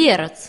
перец.